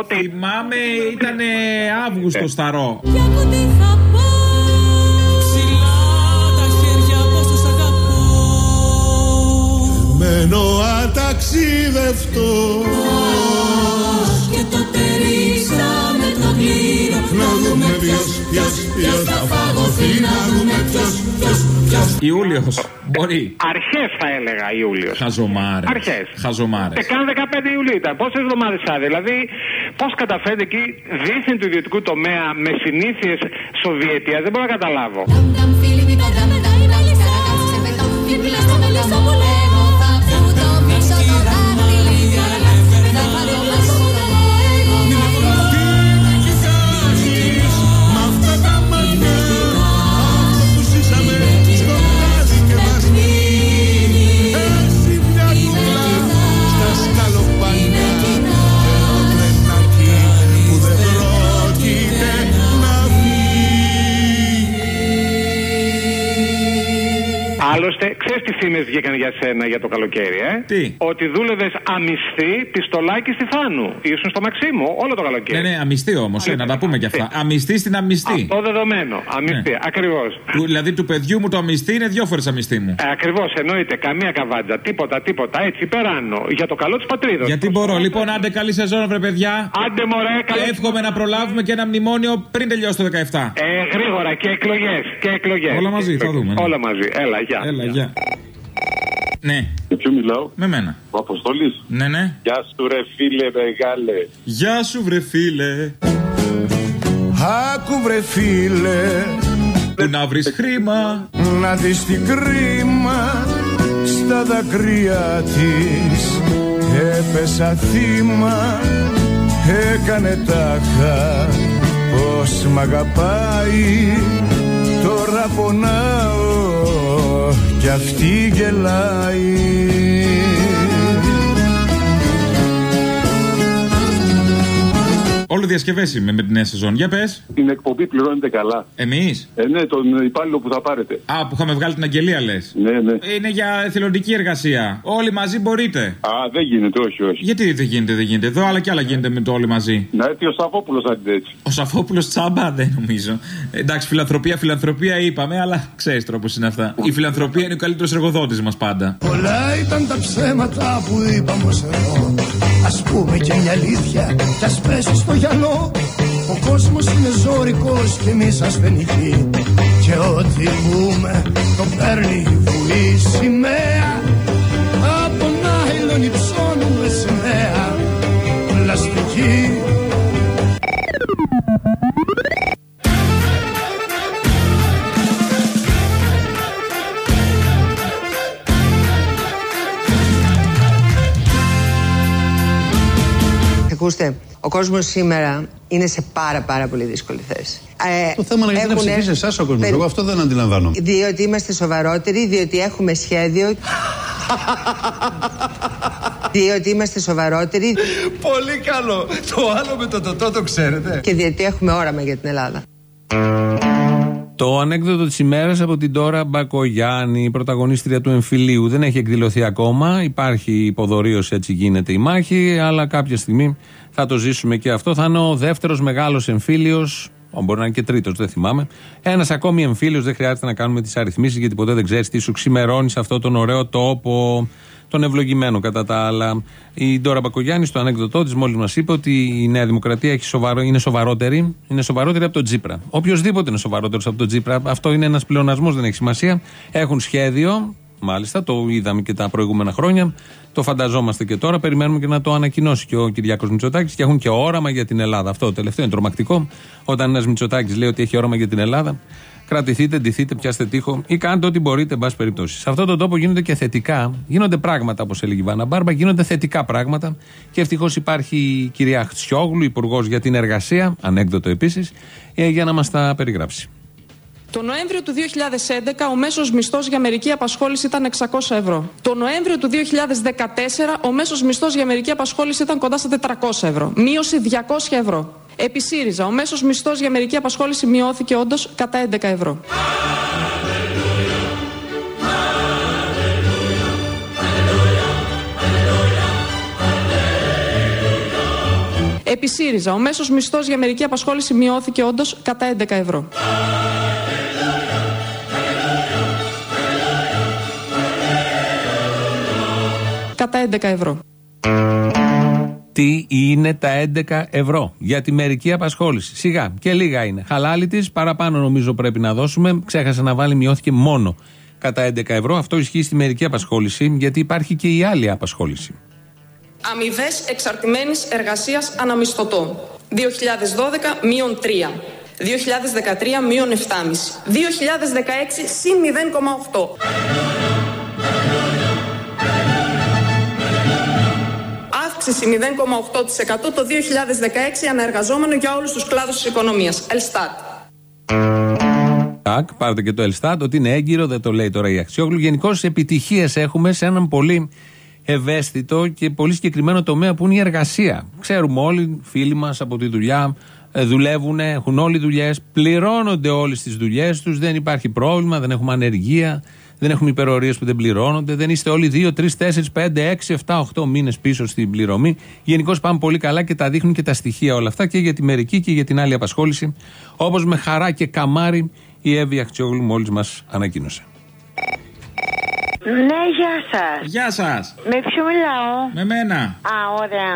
θυμάσαι πότε. Θυμάμαι, ήταν Αύγουστο σταρό. Κι άκου δούμε ποιος, ποιος, ποιος θα φαγωθεί Να δούμε ποιος, ποιος, ποιος Ιούλιο. Μπορεί. Αρχέ θα έλεγα Ιούλιο. Χαζομάρε. Αρχέ. Χαζομάρε. Και καν 15 Ιουλίου ήταν. Πόσε εβδομάδε άδεια. Δηλαδή, πώ καταφέρετε εκεί δίθεν του ιδιωτικού τομέα με συνήθειε Σοβιετία, δεν μπορώ να καταλάβω. Άλλωστε, ξέρεις τι φήμε βγήκαν για σένα για το καλοκαίρι, ε; Τι; Ότι δούλευες αμυστή πιστολάκι στη Θάνου. Ήσουν στο Μαξίμου όλο το καλοκαίρι. Ναι, ναι, αμυστή όμως, ε, να τα πούμε κι αυτά. Αμυστή στην αμυστή. Αυτό δεδομένο. Αμυστή, Ναι. ακριβώς. Του- Δηλαδή του παιδιού μου το αμυστή είναι δυο φορές αμυστή μου. Ε, Ακριβώς, εννοείται. Καμία καβάντζα. Τίποτα, τίποτα. Έτσι, πέρανο. Για το καλό της πατρίδας. Γιατί μπορώ. Λοιπόν, άντε καλή σεζόν, βρε παιδιά. Άντε, μωρέ, καλό. Εύχομαι να προλάβουμε και ένα μνημόνιο πριν τελειώσει το 17. Ε, γρήγορα και εκλογές. Και εκλογές. Όλα μαζί, θα δούμε, ναι. Όλα μαζί. Έλα, γεια. Έλα, γεια. Ναι, Με ποιο μιλάω, με μένα. ο Αποστόλης; Ναι, ναι. Γεια σου, ρε φίλε, μεγάλε. Γεια σου, βρε φίλε. Άκου βρε φίλε Που να βρεις χρήμα. να δεις την κρίμα στα δακρύα της έπεσα θύμα έκανε τάχα πως μ' αγαπάει τώρα πονάω κι αυτή γελάει Όλο διασκευές είμαι με την νέα σεζόν. Για πες. Την εκπομπή πληρώνετε καλά. Εμείς. Ε, ναι, τον υπάλληλο που θα πάρετε. Α, που είχαμε βγάλει την αγγελία λες. Ναι, ναι. Είναι για εθελοντική εργασία. Όλοι μαζί μπορείτε. Α, δεν γίνεται, όχι, όχι. Γιατί δεν γίνεται, δεν γίνεται. Εδώ άλλα και άλλα γίνεται με το όλοι μαζί. Να έρθει ο Σαφόπουλος αν είναι έτσι. Ο Σαφόπουλος τσάμπα δεν νομίζω. Ε, Εντάξει, φιλανθρωπία, φιλανθρωπία είπαμε, αλλά ξέρεις τώρα πώ είναι αυτά. Η φιλανθρωπία είναι ο καλύτερος εργοδότης μας πάντα. Πολλά ήταν τα ψέματα που είπαμε ως εδώ Ας πούμε και μια αλήθεια κι ας πέσει στο γυαλό. Ο κόσμος είναι ζώρικος και εμείς ασθενικοί Και ό,τι πούμε το παίρνει η βουή σημαία Ακούστε, ο κόσμος σήμερα είναι σε πάρα πάρα πολύ δύσκολη θέση. Ε, Το θέμα είναι γιατί να έχουν- ψηφίσεις εσάς ο κόσμος. περι- Εγώ αυτό δεν αντιλαμβάνομαι. Διότι είμαστε σοβαρότεροι, διότι έχουμε σχέδιο. διότι είμαστε σοβαρότεροι Πολύ καλό. Το άλλο με το τοτό το ξέρετε. και διότι έχουμε όραμα για την Ελλάδα. Το ανέκδοτο της ημέρας από την Τώρα Μπακογιάννη, πρωταγωνίστρια του εμφυλίου. Δεν έχει εκδηλωθεί ακόμα. Υπάρχει υποδορίωση, έτσι γίνεται η μάχη. Αλλά κάποια στιγμή θα το ζήσουμε και αυτό. Θα είναι ο δεύτερος μεγάλος εμφύλιος. Μπορεί να είναι και τρίτος, δεν θυμάμαι. Ένας ακόμη εμφύλιος, δεν χρειάζεται να κάνουμε τις αριθμίσεις, γιατί ποτέ δεν ξέρεις τι σου ξημερώνει σε αυτόν τον ωραίο τόπο. Τον ευλογημένο κατά τα άλλα. Η Ντόρα Μπακογιάννης στο ανέκδοτό της μόλις μας είπε ότι η Νέα Δημοκρατία έχει σοβαρό, είναι σοβαρότερη. Είναι σοβαρότερη από τον Τζίπρα. Οποιοδήποτε είναι σοβαρότερος από τον Τζίπρα. Αυτό είναι ένας πλεονασμός, δεν έχει σημασία. Έχουν σχέδιο, μάλιστα, το είδαμε και τα προηγούμενα χρόνια. Το φανταζόμαστε και τώρα. Περιμένουμε και να το ανακοινώσει και ο Κυριάκος Μητσοτάκης και έχουν και όραμα για την Ελλάδα. Αυτό το τελευταίο είναι τρομακτικό. Όταν ένας Μητσοτάκης λέει ότι έχει όραμα για την Ελλάδα, κρατηθείτε, ντυθείτε, πιάστε τείχο ή κάντε ό,τι μπορείτε, εν πάση περιπτώσει. Σε αυτόν τον τόπο γίνονται και θετικά. Γίνονται πράγματα, όπως έλεγε η Βάνα Μπάρμπα, γίνονται θετικά πράγματα. Και ευτυχώς υπάρχει η κυρία Χτσιόγλου, υπουργός για την εργασία, ανέκδοτο επίσης, για να μας τα περιγράψει. Το Νοέμβριο του 2011 ο μέσος μισθός για μερική απασχόληση ήταν 600 ευρώ. Το Νοέμβριο του 2014 ο μέσος μισθός για μερική απασχόληση ήταν κοντά στα 400 ευρώ. Μείωση 200 ευρώ. Επί ΣΥΡΙΖΑ ο μέσος μισθός για μερική απασχόληση μειώθηκε όντως κατά 11 ευρώ. Επί ΣΥΡΙΖΑ ο μέσος μισθός για μερική απασχόληση μειώθηκε όντως κατά 11 ευρώ. Κατά 11 ευρώ. Τι είναι τα 11 ευρώ; Για τη μερική απασχόληση. Σιγά και λίγα είναι. Χαλάλη της, παραπάνω νομίζω πρέπει να δώσουμε. Ξέχασε να βάλει, μειώθηκε μόνο κατά 11 ευρώ. Αυτό ισχύει στη μερική απασχόληση, γιατί υπάρχει και η άλλη απασχόληση. Αμοιβές εξαρτημένης εργασίας αναμισθωτό. 2012 μείον 3. 2013 μείον 7,5. 2016 συν 0,8. Αύξηση 0,8% το 2016 αναεργαζόμενο για όλους τους κλάδους της οικονομίας. Ελστάτ. Τάκ, πάρτε και το Ελστάτ, ότι είναι έγκυρο, δεν το λέει τώρα η Αξιόγλου. Γενικώς επιτυχίες έχουμε σε έναν πολύ ευαίσθητο και πολύ συγκεκριμένο τομέα που είναι η εργασία. Ξέρουμε όλοι, φίλοι μας από τη δουλειά, ε, δουλεύουν, έχουν όλοι δουλειές, πληρώνονται όλοι στι δουλειές τους, δεν υπάρχει πρόβλημα, δεν έχουμε ανεργία, δεν έχουμε υπερορίες που δεν πληρώνονται, δεν είστε όλοι 2, 3, 4, 5, 6, 7, 8 μήνες πίσω στην πληρωμή. Γενικώς πάμε πολύ καλά και τα δείχνουν και τα στοιχεία όλα αυτά και για τη μερική και για την άλλη απασχόληση. Όπως με χαρά και καμάρι η Εύη Αχτσιόγλου μόλις μας ανακοίνωσε. Ναι, γεια σας. Γεια σας. Με ποιο μιλάω; Με μένα. Α, ωραία.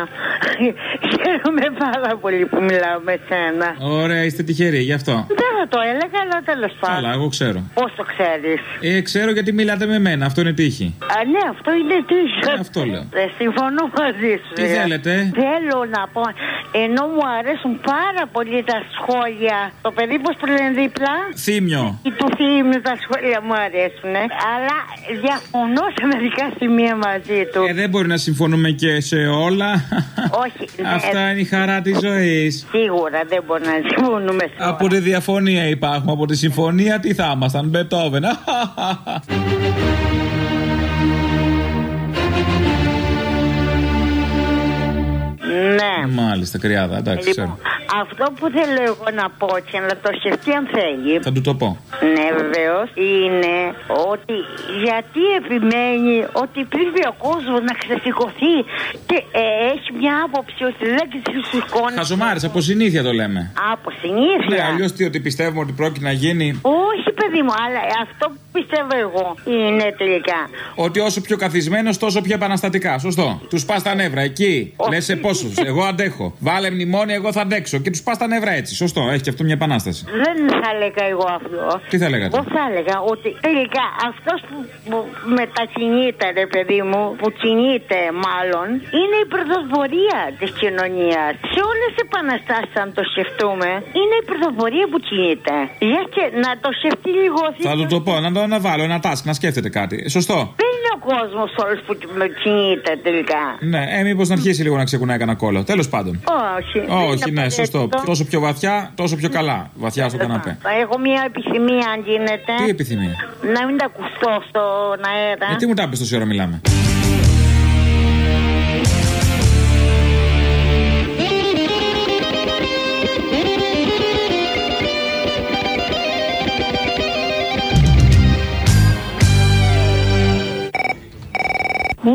Χαίρομαι πάρα πολύ που μιλάω με σένα. Ωραία, είστε τυχεροί, γι' αυτό. Δεν θα το έλεγα, αλλά τέλος πάντων. Καλά, εγώ ξέρω. Πώς το ξέρεις; Ε, ξέρω γιατί μιλάτε με μένα, αυτό είναι τύχη. Α, ναι, αυτό είναι τύχη. αυτό λέω. Ε, συμφωνώ μαζί σου. Τι ε. θέλετε; Θέλω να πω, ενώ μου αρέσουν πάρα πολύ τα σχόλια. Το παιδί πώς που λένε δίπλα; Θύμιο. Η του θύμιου τα σχόλια μου αρέσουν. Αλλά διαφωνώ σε μερικά σημεία μαζί του. Ε, δεν μπορεί να συμφωνούμε και σε όλα. Όχι. ναι, Αυτά είναι η χαρά της ζωής. Σίγουρα δεν μπορεί να συμφωνούμε σε Από τη διαφωνία υπάρχουμε. Από τη συμφωνία τι θα ήμασταν. Μπετόβεν. Ναι. Μάλιστα, κρυάδα, εντάξει, Λοιπόν, ξέρω. Αυτό που θέλω εγώ να πω και να το σκεφτεί αν θέλει. Θα του το πω. Ναι, βεβαίως. Είναι ότι γιατί επιμένει ότι πρέπει ο κόσμος να ξεσηκωθεί και ε, έχει μια άποψη ότι δεν ξεσηκώνει. Χαζομάρε, από συνήθεια το λέμε. Από συνήθεια. Ναι, αλλιώς τι, ότι πιστεύουμε ότι πρόκειται να γίνει; Όχι, παιδί μου, αλλά αυτό που πιστεύω εγώ είναι τελικά. Ότι όσο πιο καθισμένος, τόσο πιο επαναστατικά. Σωστό. Τους πας τα νεύρα εκεί. Λες σε πόσους. Εγώ αντέχω. Βάλε μνημόνια, εγώ θα αντέξω. Και τους πας τα νεύρα έτσι. Σωστό. Έχει και αυτό μια επανάσταση. Δεν θα έλεγα εγώ αυτό. Τι θα λέγατε; Εγώ θα έλεγα ότι τελικά αυτός που, που μετακινείται, ρε παιδί μου, που κινείται μάλλον, είναι η πρωτοβορία της κοινωνίας. Σε όλες τις επαναστάσεις, αν το σκεφτούμε, είναι η πρωτοβορία που κινείται. Για και να το σκεφτεί λίγο. Θα του το πω, να το αναβάλω, ένα task, να σκέφτεται κάτι. Σωστό. Δεν είναι ο κόσμος όλος που κινείται τελικά. Ναι, ε, μήπως να αρχίσει λίγο να ξεκουνάει κανένα κόλλο. Τέλος πάντων. Όχι. δεν Όχι, είναι ναι, σωστό. Απαραίτητο. Τόσο πιο βαθιά, τόσο πιο καλά. Βαθιά στο καναπέ. Έχω μια επιθυμία, αν γίνεται. Τι επιθυμία; Να μην τα ακουστώ στον αέρα. Γιατί μου τα πες τόση ώρα μιλάμε.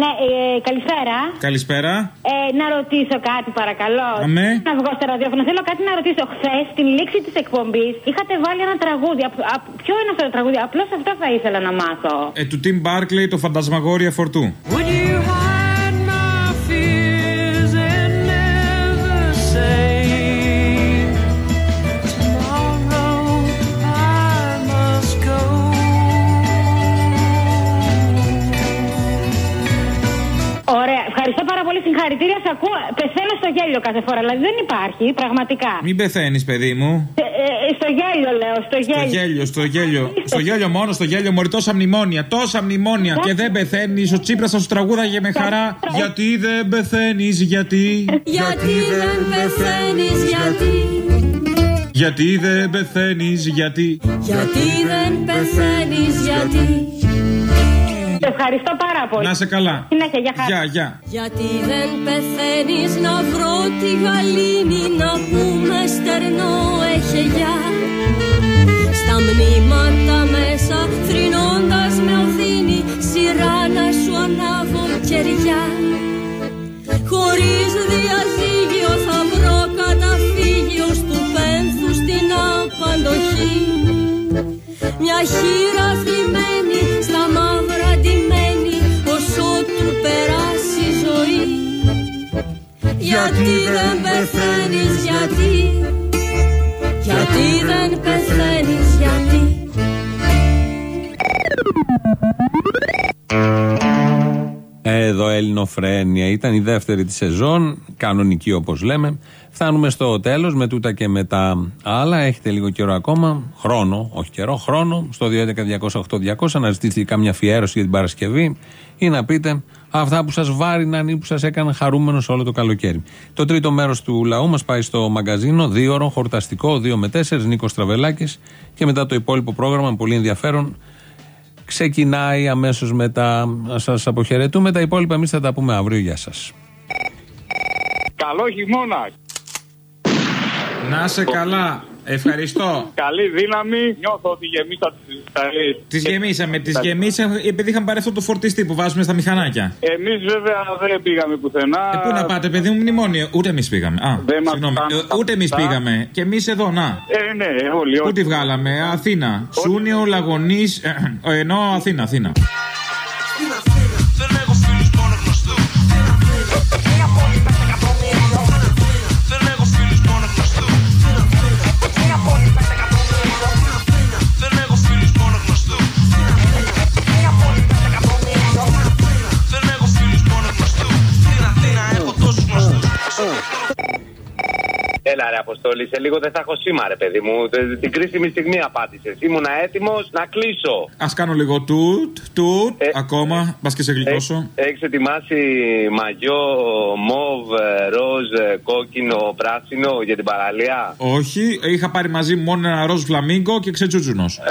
Ναι, ε, καλησπέρα. Καλησπέρα. Ε, να ρωτήσω κάτι, παρακαλώ. Αμέ. Να βγω στο ραδιόφωνο. Θέλω κάτι να ρωτήσω. Χθες, στην λήξη της εκπομπής, είχατε βάλει ένα τραγούδι. Απ- απ- ποιο είναι αυτό το τραγούδι, απλώς αυτό θα ήθελα να μάθω. Ε, του Tim Barclay το φαντασμαγόρια φορτού. Would you hide γέλιο κάθε φορά. Δηλαδή δεν υπάρχει, πραγματικά. Μην πεθαίνεις, παιδί μου. Ε, ε, στο γέλιο, λέω, στο Στο γέλιο. γέλιο, στο γέλιο. Στο γέλιο μόνο, στο γέλιο μωρή. Τόσα μνημόνια, τόσα μνημόνια. Και δεν πεθαίνεις. Ο Τσίπρας θα σου τραγούδαγε με χαρά. Γιατί δεν πεθαίνεις, γιατί; Γιατί δεν πεθαίνεις, γιατί; Γιατί δεν πεθαίνεις, γιατί; Γιατί δεν πεθαίνεις, γιατί; Σε ευχαριστώ πάρα πολύ. Να σε καλά. Συνέχεια, για χαρά. Γεια, γεια. Γιατί δεν πεθαίνεις να βρω τη γαλήνη να πούμε στερνό έχει γεια Στα μνήματα μέσα θρυνώντας με οδύνη σειρά να σου ανάβω κεριά Χωρίς διαζύγιο θα βρω καταφύγιος στου πένθου στην απαντοχή Μια χείρα θλιμμένη στα μαύρα ντυμένη όσο του περάσει η ζωή. Γιατί δεν πεθαίνεις γιατί. Γιατί δεν πεθαίνεις γιατί. Εδώ Ελληνοφρένια ήταν η δεύτερη της σεζόν, κανονική όπως λέμε. Φτάνουμε στο τέλος με τούτα και με τα άλλα. Έχετε λίγο καιρό ακόμα, χρόνο, όχι καιρό, χρόνο, στο 211-208-200 να ζητήσετε κάμια αφιέρωση για την Παρασκευή ή να πείτε αυτά που σας βάριναν ή που σας έκαναν χαρούμενο όλο το καλοκαίρι. Το τρίτο μέρος του λαού μας πάει στο μαγκαζίνο, δύο ώρο, χορταστικό, 2 με 4, Νίκος Τραβελάκης και μετά το υπόλοιπο πρόγραμμα, πολύ ενδιαφέρον, ξεκινάει αμέσως μετά. Σας αποχαιρετούμε. Τα υπόλοιπα εμείς θα τα πούμε αύριο. Γεια σας. Καλό χειμώνα. Να σε καλά. Ευχαριστώ. Καλή δύναμη. Νιώθω ότι γεμίσα τις ιστορίες. Τις γεμίσαμε, τις γεμίσαμε επειδή είχαμε πάρει αυτό το φορτιστή που βάζουμε στα μηχανάκια. Εμείς βέβαια δεν πήγαμε πουθενά. Ε, πού να πάτε, παιδί μου, μνημόνιο. Ούτε εμείς πήγαμε. Α, Δεν μας συγγνώμη. φτάνουν Ε, τα ούτε εμείς λεφτά. πήγαμε. Και εμείς εδώ, να. Ε, ναι, όλοι. Πού όλοι. τη βγάλαμε, Αθήνα. Σούνιο, Λαγωνής. Ενώ Αθήνα, Αθήνα. Έλα ρε Αποστόλη, σε λίγο δεν θα έχω σήμα ρε παιδί μου. Τε- Την κρίσιμη στιγμή απάντησες. Ήμουνα έτοιμος να κλείσω. Α κάνω λίγο τούτ, τούτ. Ακόμα, μπα και σε γλυκώσω. Έχεις ετοιμάσει μαγιό, μοβ, ε, ροζ, ε, κόκκινο, πράσινο για την παραλία; Όχι, είχα πάρει μαζί μου μόνο ένα ροζ φλαμίγκο και ξετσούτσουνος.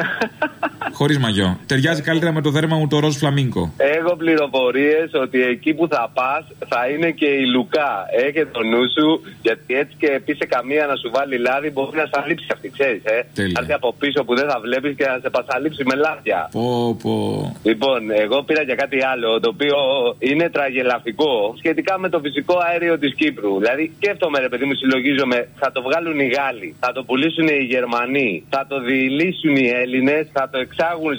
Χωρίς μαγιό. Ταιριάζει καλύτερα με το δέρμα μου το ροζ φλαμίνκο. Έχω πληροφορίες ότι εκεί που θα πας θα είναι και η Λουκά. Έχε το νου σου, γιατί έτσι και πει σε καμία να σου βάλει λάδι μπορεί να σε λείψει αυτή, ξέρεις. Ε. Τέλεια. Θα έρθει από πίσω που δεν θα βλέπεις και να σε πασαλείψει με λάδια. Πω, πω. Λοιπόν, εγώ πήρα για κάτι άλλο, το οποίο είναι τραγελαφικό σχετικά με το φυσικό αέριο της Κύπρου. Δηλαδή, σκέφτομαι, ρε παιδί μου, συλλογίζομαι, θα το βγάλουν οι Γάλλοι, θα το πουλήσουν οι Γερμανοί, θα το διηλύσουν οι Έλληνες, θα το εξάγουν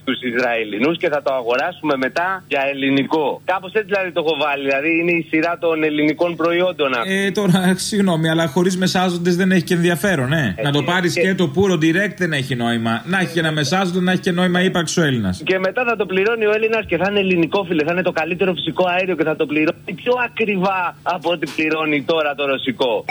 στους Ισραηλινούς και θα το αγοράσουμε μετά για ελληνικό. Κάπως έτσι δηλαδή το έχω βάλει. Δηλαδή, είναι η σειρά των ελληνικών προϊόντων. αυτή. Ε, τώρα, συγγνώμη, αλλά χωρίς μεσάζοντες δεν έχει και ενδιαφέρον, ε. να το και- πάρεις και- και το puro direct δεν έχει νόημα. Να έχει και ένα μεσάζοντα, να έχει και νόημα ύπαρξη ο Έλληνας. Και μετά θα το πληρώνει ο Έλληνας και θα είναι ελληνικό, φίλε. Θα είναι το καλύτερο φυσικό αέριο και θα το πληρώνει πιο ακριβά από ό,τι πληρώνει τώρα το ρωσικό.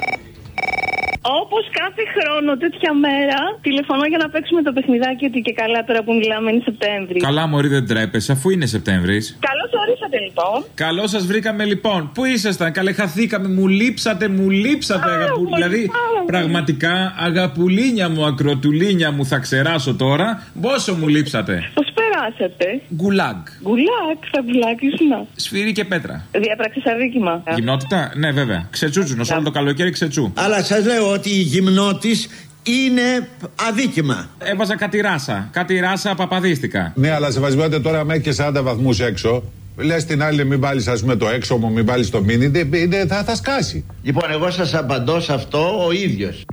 Όπως κάθε χρόνο τέτοια μέρα, τηλεφωνώ για να παίξουμε το παιχνιδάκι ότι και καλά τώρα που μιλάμε είναι Σεπτέμβρη. Καλά, Μωρή, δεν τρέπεσαι, αφού είναι Σεπτέμβρης. Καλώς ορίσατε λοιπόν. Καλώς σας βρήκαμε λοιπόν. Πού ήσασταν, καλέ, χαθήκαμε, μου λείψατε, μου λείψατε, αγαπου... πολύ, Δηλαδή, πάρα πολύ. πραγματικά, αγαπουλίνια μου, ακροτουλίνια μου, θα ξεράσω τώρα. Πόσο μου λείψατε; Πώς περάσατε; Γκουλάγκ. Γκουλάκ, θα γκουλάκι Σφύρι και πέτρα. Διέπραξε αδίκημα. Γυμνότητα, ναι, βέβαια. Ξετσούτσουνο, όλο το καλοκαίρι ξετσού. Αλλά σας λέω ότι η γυμνότης είναι αδίκημα. Έβαζα κάτι ράσα. Κάτι ράσα παπαδίστηκα. Ναι, αλλά σεβασμιότητα τώρα μέχρι και 40 βαθμούς έξω. Λες την άλλη, μην βάλεις ας πούμε το έξω μου, μην βάλεις το μίνι. δεν- είναι- Θα, θα σκάσει. Λοιπόν, εγώ σας απαντώ σε αυτό ο ίδιος.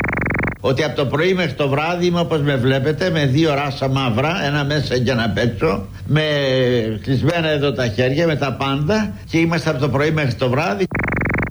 Ότι από το πρωί μέχρι το βράδυ είμαι όπως με βλέπετε με δύο ράσα μαύρα, ένα μέσα και ένα απ' έξω, με κλεισμένα εδώ τα χέρια, με τα πάντα και είμαστε από το πρωί μέχρι το βράδυ.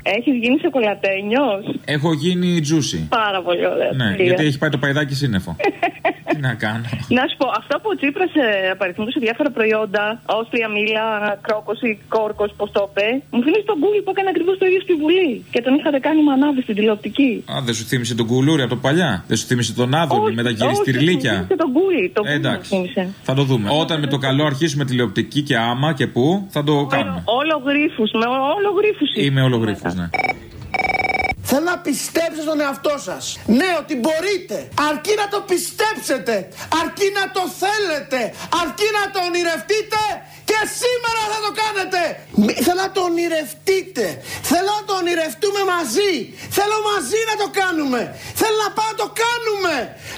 Έχει γίνει σοκολατένιος. Έχω γίνει τζούσι. Πάρα πολύ ωραία. Ναι, Τέλεια. γιατί έχει πάει το παϊδάκι σύννεφο. Τι να κάνω; Να σου πω, αυτό που ο Τσίπρας ε, απαριθμούσε διάφορα προϊόντα, Όστρια, Μίλα, Κρόκος ή Κόρκος, πώς το είπε, μου θυμίζει τον Google που έκανε ακριβώς το ίδιο στη Βουλή. Και τον είχατε κάνει μανάβη στην τηλεοπτική. Α, δεν σου θύμισε τον κουλούρι από το παλιά; Δεν σου θύμισε τον Άδωνη με τα γυριστηρλίκια. Και τον Google. Το Ε, Google εντάξει. μου θύμισε. Θα το δούμε. Όταν με το καλό αρχίσουμε τηλεοπτική και άμα και πού, θα το κάνουμε. Όλο γρήφου, με όλο γρήφου. Είμαι ολογρήφο, ναι. Θέλω να πιστέψετε στον εαυτό σας. Ναι, ότι μπορείτε. Αρκεί να το πιστέψετε. Αρκεί να το θέλετε. Αρκεί να το ονειρευτείτε. Και σήμερα θα το κάνετε. Μη- Θέλω να το ονειρευτείτε. Θέλω να το ονειρευτούμε μαζί. Θέλω μαζί να το κάνουμε. Θέλω να πάμε να το κάνουμε.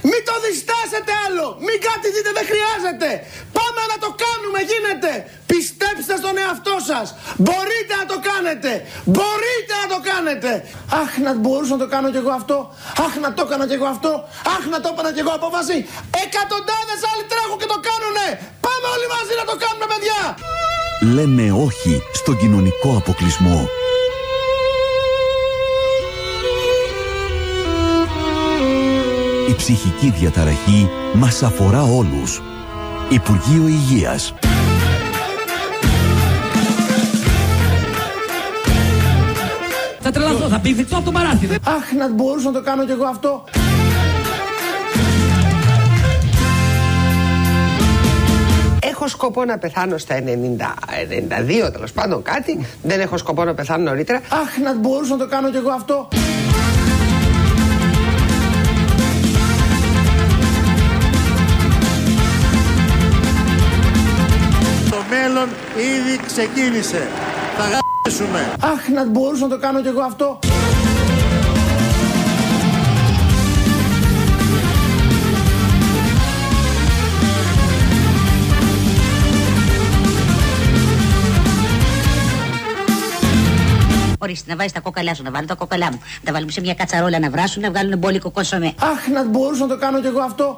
Μην το διστάσετε άλλο. Μην κάτι δείτε, δεν χρειάζεται. Πάμε να το κάνουμε, γίνεται. Πιστέψτε στον εαυτό σας. Μπορείτε να το κάνετε. Μπορείτε να το κάνετε. Αχ, να μπορούσα να το κάνω κι εγώ αυτό. Αχ, να το έκανα κι εγώ αυτό. Αχ, να το έπαιρνα κι εγώ απόφαση. Εκατοντάδες άλλοι τρέχουν και το κάνουνε. Πάμε όλοι μαζί να το κάνουμε, παιδιά. Λέμε όχι στον κοινωνικό αποκλεισμό. Η ψυχική διαταραχή μας αφορά όλους. Υπουργείο Υγείας. Θα τρελαθώ, θα πηδηξώ από το παράθυρο. Αχ, να μπορούσα να το κάνω κι εγώ αυτό. Έχω σκοπό να πεθάνω στα 90, 92 τέλος πάντων κάτι. Δεν έχω σκοπό να πεθάνω νωρίτερα. Αχ, να μπορούσα να το κάνω κι εγώ αυτό. Το μέλλον ήδη ξεκίνησε. Θα γράψουμε. Αχ, να μπορούσα να το κάνω κι εγώ αυτό. Ορίστε, να βάζεις τα κόκαλά σου, να βάλω τα κόκαλά μου. Να τα βάλουμε σε μια κατσαρόλα να βράσουν, να βγάλουν μπόλικο κονσομέ. Αχ, να μπορούσα να το κάνω κι εγώ αυτό.